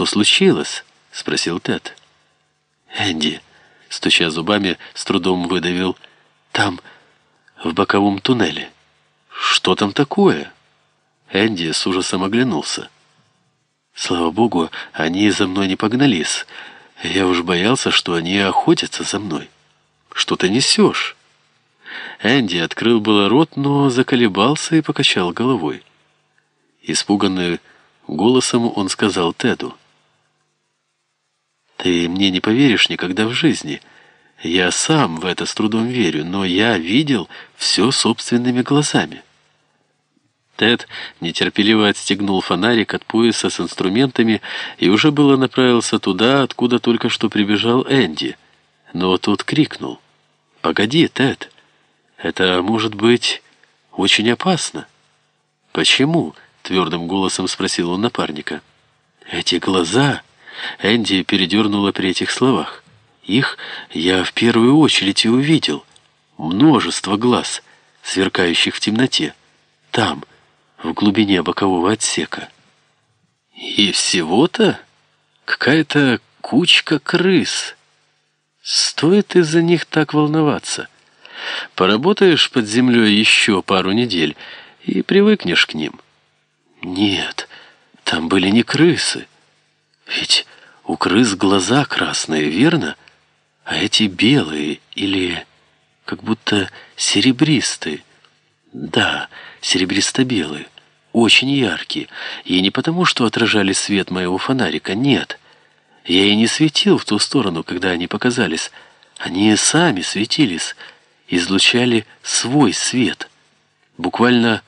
«Что случилось?» — спросил Тед. «Энди», — стуча зубами, с трудом выдавил, «там, в боковом туннеле». «Что там такое?» Энди с ужасом оглянулся. «Слава богу, они за мной не погнались. Я уж боялся, что они охотятся за мной. Что ты несешь?» Энди открыл было рот, но заколебался и покачал головой. Испуганный голосом он сказал Теду. «Ты мне не поверишь никогда в жизни. Я сам в это с трудом верю, но я видел все собственными глазами». Тед нетерпеливо отстегнул фонарик от пояса с инструментами и уже было направился туда, откуда только что прибежал Энди. Но тот крикнул. «Погоди, Тед, это может быть очень опасно». «Почему?» — твердым голосом спросил он напарника. «Эти глаза...» — Энди передернула при этих словах. «Их я в первую очередь и увидел. Множество глаз, сверкающих в темноте. Там, в глубине бокового отсека. И всего-то какая-то кучка крыс. Стоит из-за них так волноваться. Поработаешь под землей еще пару недель и привыкнешь к ним. Нет, там были не крысы. Ведь у крыс глаза красные, верно? А эти белые или как будто серебристые. Да, серебристо-белые, очень яркие, и не потому, что отражали свет моего фонарика, нет. Я и не светил в ту сторону, когда они показались. Они сами светились, излучали свой свет. Буквально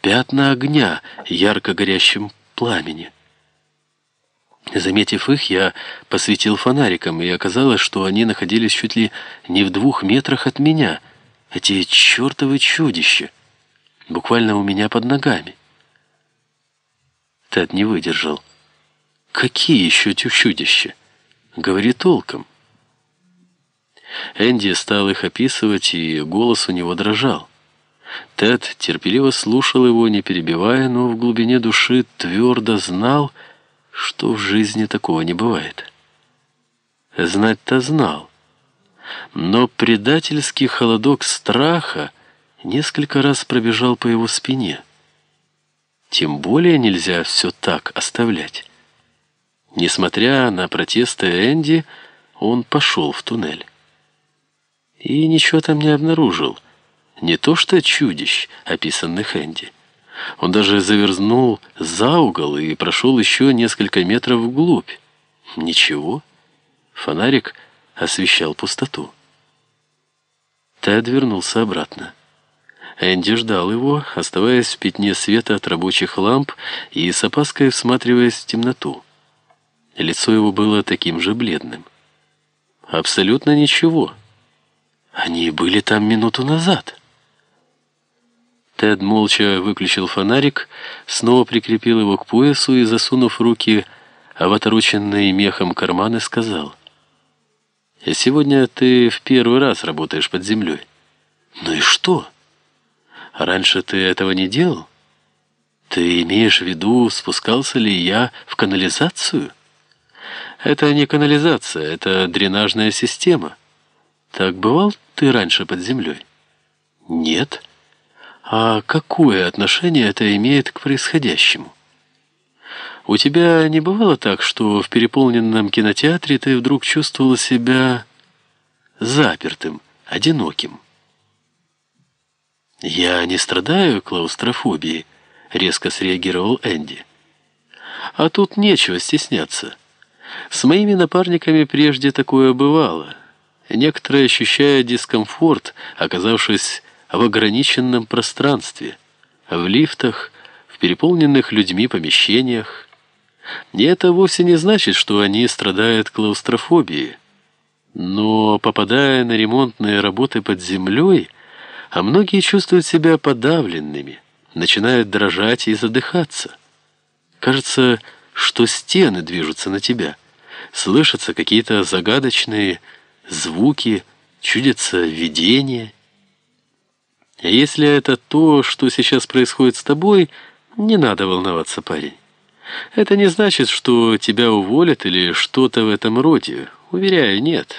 пятна огня ярко горящим пламени. Заметив их, я посветил фонариком, и оказалось, что они находились чуть ли не в двух метрах от меня. Эти чертовы чудища буквально у меня под ногами. Тед не выдержал. «Какие еще чудища? Говори толком». Энди стал их описывать, и голос у него дрожал. Тед терпеливо слушал его, не перебивая, но в глубине души твердо знал, что в жизни такого не бывает. Знать-то знал. Но предательский холодок страха несколько раз пробежал по его спине. Тем более нельзя все так оставлять. Несмотря на протесты Энди, он пошел в туннель. И ничего там не обнаружил. Не то что чудищ, описанных Энди. Он даже заверзнул за угол и прошел еще несколько метров вглубь. Ничего. Фонарик освещал пустоту. Тед вернулся обратно. Энди ждал его, оставаясь в пятне света от рабочих ламп и с опаской всматриваясь в темноту. Лицо его было таким же бледным. Абсолютно ничего. Они были там минуту назад. Тед молча выключил фонарик, снова прикрепил его к поясу и, засунув руки в отороченные мехом карманы, сказал, «Сегодня ты в первый раз работаешь под землей». «Ну и что?» Раньше ты этого не делал? Ты имеешь в виду, спускался ли я в канализацию? Это не канализация, это дренажная система. Так бывал ты раньше под землей? Нет. А какое отношение это имеет к происходящему? У тебя не бывало так, что в переполненном кинотеатре ты вдруг чувствовал себя запертым, одиноким? «Я не страдаю клаустрофобией», — резко среагировал Энди. «А тут нечего стесняться. С моими напарниками прежде такое бывало. Некоторые ощущают дискомфорт, оказавшись в ограниченном пространстве, в лифтах, в переполненных людьми помещениях. И это вовсе не значит, что они страдают клаустрофобией. Но, попадая на ремонтные работы под землей, а многие чувствуют себя подавленными, начинают дрожать и задыхаться. Кажется, что стены движутся на тебя, слышатся какие-то загадочные звуки, чудятся видения. А если это то, что сейчас происходит с тобой, не надо волноваться, парень. Это не значит, что тебя уволят или что-то в этом роде. Уверяю, нет.